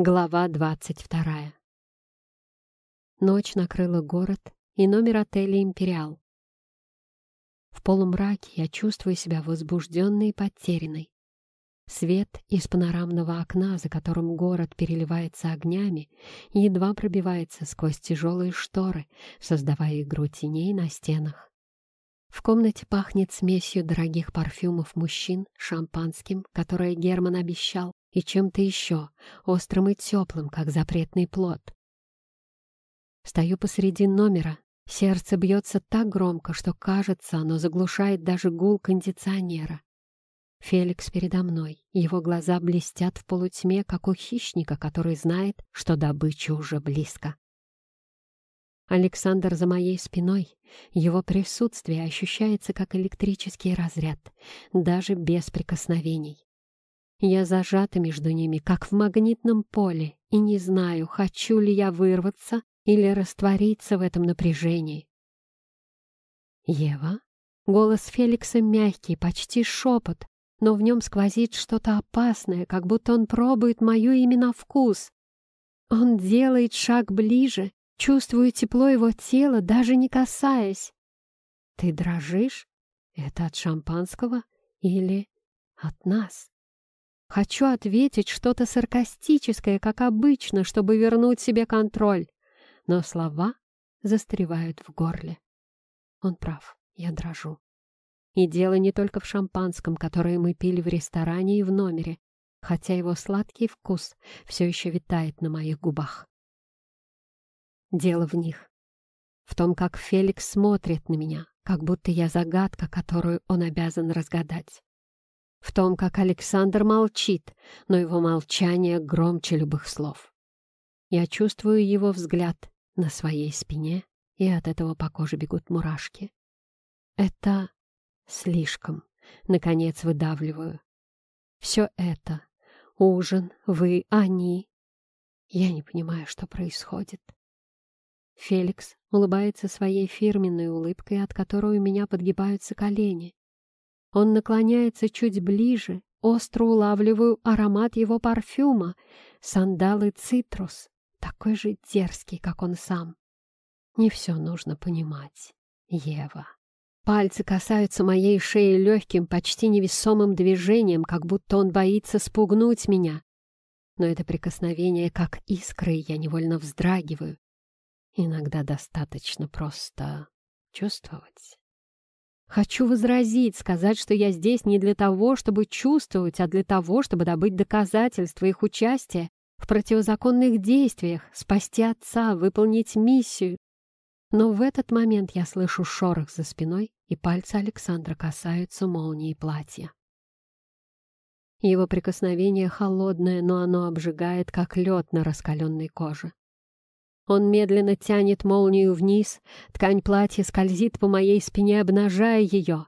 Глава двадцать вторая. Ночь накрыла город и номер отеля «Империал». В полумраке я чувствую себя возбужденной и потерянной. Свет из панорамного окна, за которым город переливается огнями, едва пробивается сквозь тяжелые шторы, создавая игру теней на стенах. В комнате пахнет смесью дорогих парфюмов мужчин, шампанским, которое Герман обещал, и чем-то еще, острым и теплым, как запретный плод. Стою посреди номера, сердце бьется так громко, что, кажется, оно заглушает даже гул кондиционера. Феликс передо мной, его глаза блестят в полутьме, как у хищника, который знает, что добыча уже близко. Александр за моей спиной, его присутствие ощущается как электрический разряд, даже без прикосновений. Я зажата между ними, как в магнитном поле, и не знаю, хочу ли я вырваться или раствориться в этом напряжении. «Ева?» Голос Феликса мягкий, почти шепот, но в нем сквозит что-то опасное, как будто он пробует мою именно вкус. Он делает шаг ближе, чувствую тепло его тела, даже не касаясь. «Ты дрожишь? Это от шампанского или от нас?» Хочу ответить что-то саркастическое, как обычно, чтобы вернуть себе контроль. Но слова застревают в горле. Он прав, я дрожу. И дело не только в шампанском, которое мы пили в ресторане и в номере, хотя его сладкий вкус все еще витает на моих губах. Дело в них. В том, как Феликс смотрит на меня, как будто я загадка, которую он обязан разгадать в том, как Александр молчит, но его молчание громче любых слов. Я чувствую его взгляд на своей спине, и от этого по коже бегут мурашки. Это слишком, наконец выдавливаю. Все это — ужин, вы, они. Я не понимаю, что происходит. Феликс улыбается своей фирменной улыбкой, от которой у меня подгибаются колени. Он наклоняется чуть ближе, остро улавливаю аромат его парфюма, сандалы цитрус, такой же дерзкий, как он сам. Не все нужно понимать, Ева. Пальцы касаются моей шеи легким, почти невесомым движением, как будто он боится спугнуть меня. Но это прикосновение как искры, я невольно вздрагиваю. Иногда достаточно просто чувствовать. Хочу возразить, сказать, что я здесь не для того, чтобы чувствовать, а для того, чтобы добыть доказательства их участия в противозаконных действиях, спасти отца, выполнить миссию. Но в этот момент я слышу шорох за спиной, и пальцы Александра касаются молнии платья. Его прикосновение холодное, но оно обжигает, как лед на раскаленной коже. Он медленно тянет молнию вниз, ткань платья скользит по моей спине, обнажая ее.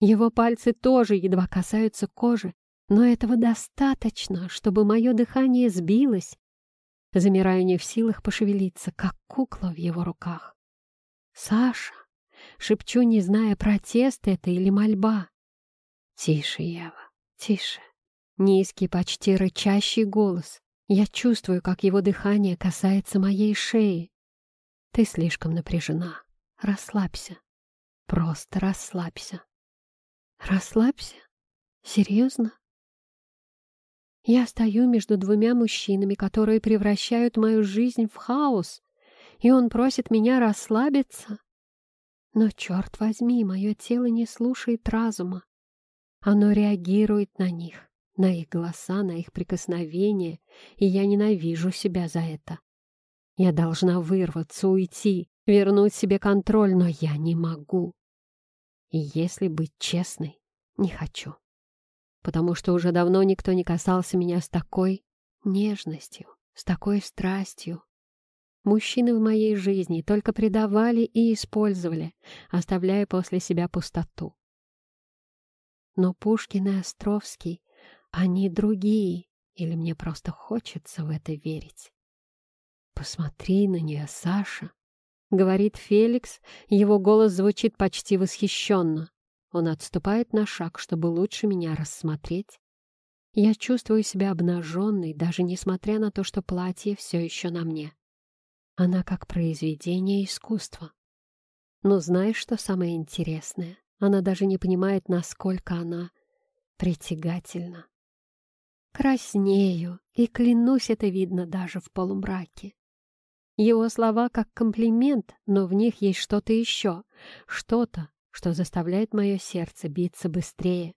Его пальцы тоже едва касаются кожи, но этого достаточно, чтобы мое дыхание сбилось. Замираю не в силах пошевелиться, как кукла в его руках. «Саша!» — шепчу, не зная, протест это или мольба. «Тише, Ева, тише!» Низкий, почти рычащий голос. Я чувствую, как его дыхание касается моей шеи. Ты слишком напряжена. Расслабься. Просто расслабься. Расслабься? Серьезно? Я стою между двумя мужчинами, которые превращают мою жизнь в хаос, и он просит меня расслабиться. Но, черт возьми, мое тело не слушает разума. Оно реагирует на них на их голоса, на их прикосновения, и я ненавижу себя за это. Я должна вырваться, уйти, вернуть себе контроль, но я не могу. И если быть честной, не хочу. Потому что уже давно никто не касался меня с такой нежностью, с такой страстью. Мужчины в моей жизни только предавали и использовали, оставляя после себя пустоту. Но Пушкин и Островский они другие, или мне просто хочется в это верить. «Посмотри на нее, Саша!» — говорит Феликс, его голос звучит почти восхищенно. Он отступает на шаг, чтобы лучше меня рассмотреть. Я чувствую себя обнаженной, даже несмотря на то, что платье все еще на мне. Она как произведение искусства. Но знаешь, что самое интересное? Она даже не понимает, насколько она притягательна. Краснею, и клянусь, это видно даже в полумраке. Его слова как комплимент, но в них есть что-то еще, что-то, что заставляет мое сердце биться быстрее.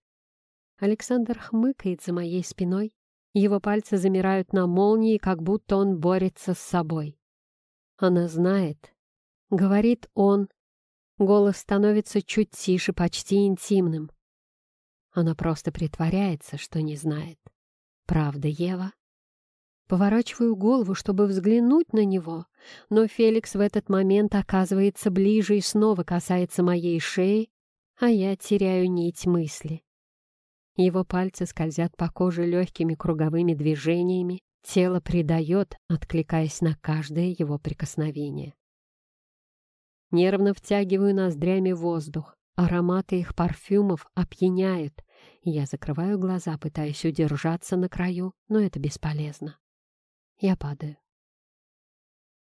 Александр хмыкает за моей спиной, его пальцы замирают на молнии, как будто он борется с собой. Она знает. Говорит он. Голос становится чуть тише, почти интимным. Она просто притворяется, что не знает. Правда, Ева? Поворачиваю голову, чтобы взглянуть на него, но Феликс в этот момент оказывается ближе и снова касается моей шеи, а я теряю нить мысли. Его пальцы скользят по коже легкими круговыми движениями, тело придает, откликаясь на каждое его прикосновение. Нервно втягиваю ноздрями воздух, ароматы их парфюмов опьяняют, я закрываю глаза, пытаясь удержаться на краю, но это бесполезно. Я падаю.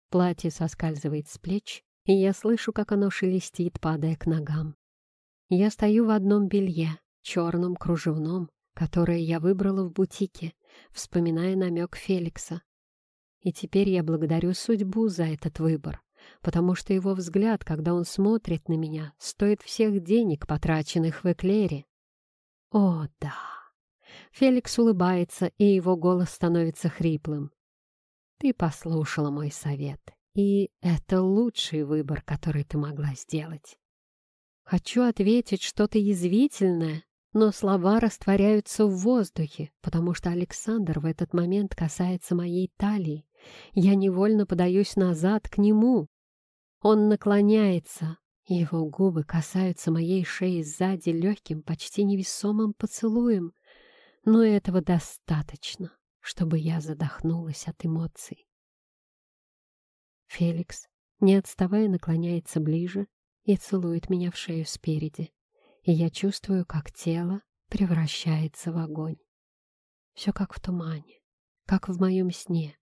Платье соскальзывает с плеч, и я слышу, как оно шелестит, падая к ногам. Я стою в одном белье, черном кружевном, которое я выбрала в бутике, вспоминая намек Феликса. И теперь я благодарю судьбу за этот выбор, потому что его взгляд, когда он смотрит на меня, стоит всех денег, потраченных в Эклере. О, да! Феликс улыбается, и его голос становится хриплым. Ты послушала мой совет, и это лучший выбор, который ты могла сделать. Хочу ответить что-то язвительное, но слова растворяются в воздухе, потому что Александр в этот момент касается моей талии. Я невольно подаюсь назад к нему. Он наклоняется, его губы касаются моей шеи сзади легким, почти невесомым поцелуем, но этого достаточно, чтобы я задохнулась от эмоций. Феликс, не отставая, наклоняется ближе и целует меня в шею спереди и я чувствую, как тело превращается в огонь. Все как в тумане, как в моем сне,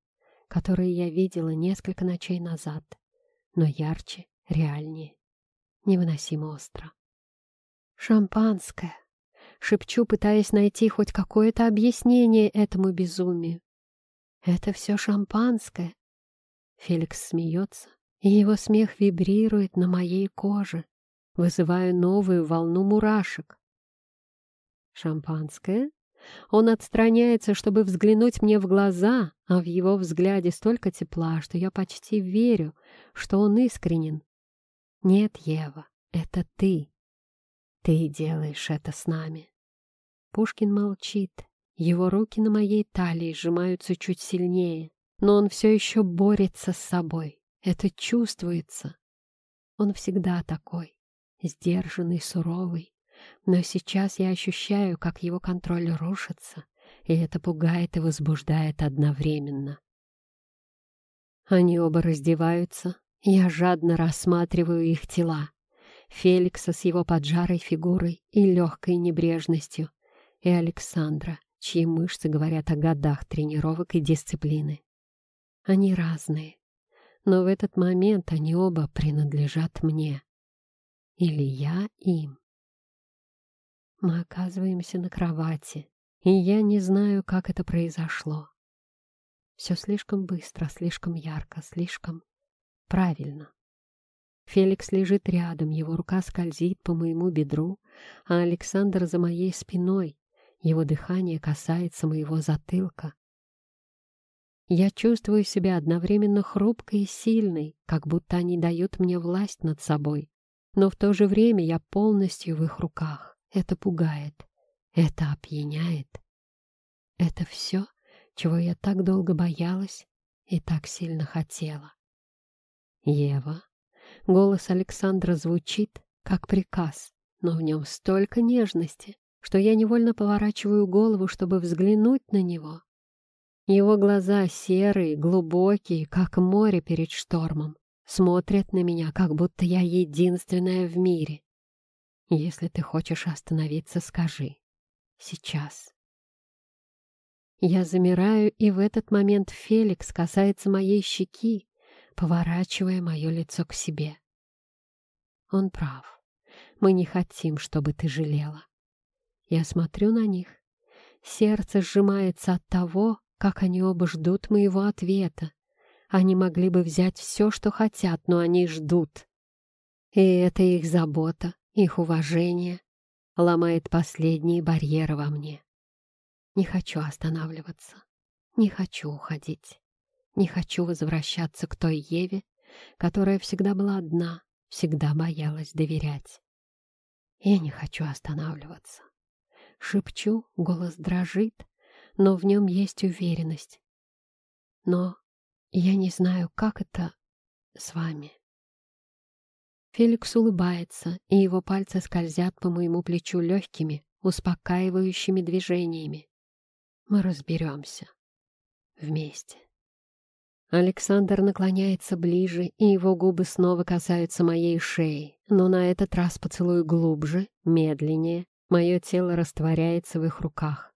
который я видела несколько ночей назад, но ярче, реальнее, невыносимо остро. «Шампанское!» — шепчу, пытаясь найти хоть какое-то объяснение этому безумию. «Это все шампанское!» Феликс смеется, и его смех вибрирует на моей коже, вызывая новую волну мурашек. Шампанское? Он отстраняется, чтобы взглянуть мне в глаза, а в его взгляде столько тепла, что я почти верю, что он искренен. Нет, Ева, это ты. Ты делаешь это с нами. Пушкин молчит. Его руки на моей талии сжимаются чуть сильнее, но он все еще борется с собой. Это чувствуется. Он всегда такой сдержанный, суровый. Но сейчас я ощущаю, как его контроль рушится, и это пугает и возбуждает одновременно. Они оба раздеваются, я жадно рассматриваю их тела. Феликса с его поджарой фигурой и легкой небрежностью, и Александра, чьи мышцы говорят о годах тренировок и дисциплины. Они разные, но в этот момент они оба принадлежат мне. Или я им. Мы оказываемся на кровати, и я не знаю, как это произошло. Все слишком быстро, слишком ярко, слишком правильно. Феликс лежит рядом, его рука скользит по моему бедру, а Александр за моей спиной, его дыхание касается моего затылка. Я чувствую себя одновременно хрупкой и сильной, как будто они дают мне власть над собой, но в то же время я полностью в их руках. Это пугает, это опьяняет. Это все, чего я так долго боялась и так сильно хотела. Ева. Голос Александра звучит, как приказ, но в нем столько нежности, что я невольно поворачиваю голову, чтобы взглянуть на него. Его глаза серые, глубокие, как море перед штормом смотрят на меня, как будто я единственная в мире. Если ты хочешь остановиться, скажи. Сейчас. Я замираю, и в этот момент Феликс касается моей щеки, поворачивая мое лицо к себе. Он прав. Мы не хотим, чтобы ты жалела. Я смотрю на них. Сердце сжимается от того, как они оба ждут моего ответа. Они могли бы взять все, что хотят, но они ждут. И это их забота, их уважение ломает последние барьеры во мне. Не хочу останавливаться, не хочу уходить, не хочу возвращаться к той Еве, которая всегда была одна, всегда боялась доверять. Я не хочу останавливаться. Шепчу, голос дрожит, но в нем есть уверенность. Но я не знаю, как это с вами. Феликс улыбается, и его пальцы скользят по моему плечу легкими, успокаивающими движениями. Мы разберемся. Вместе. Александр наклоняется ближе, и его губы снова касаются моей шеи, но на этот раз поцелуй глубже, медленнее. Мое тело растворяется в их руках.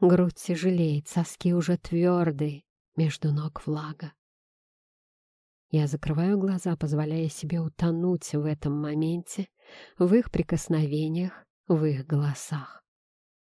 Грудь тяжелеет, соски уже твердые, между ног влага. Я закрываю глаза, позволяя себе утонуть в этом моменте, в их прикосновениях, в их голосах.